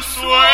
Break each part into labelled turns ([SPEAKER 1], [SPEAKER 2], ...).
[SPEAKER 1] سو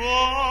[SPEAKER 1] malabrigo